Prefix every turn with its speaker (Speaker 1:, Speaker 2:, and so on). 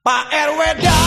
Speaker 1: Pak RW dan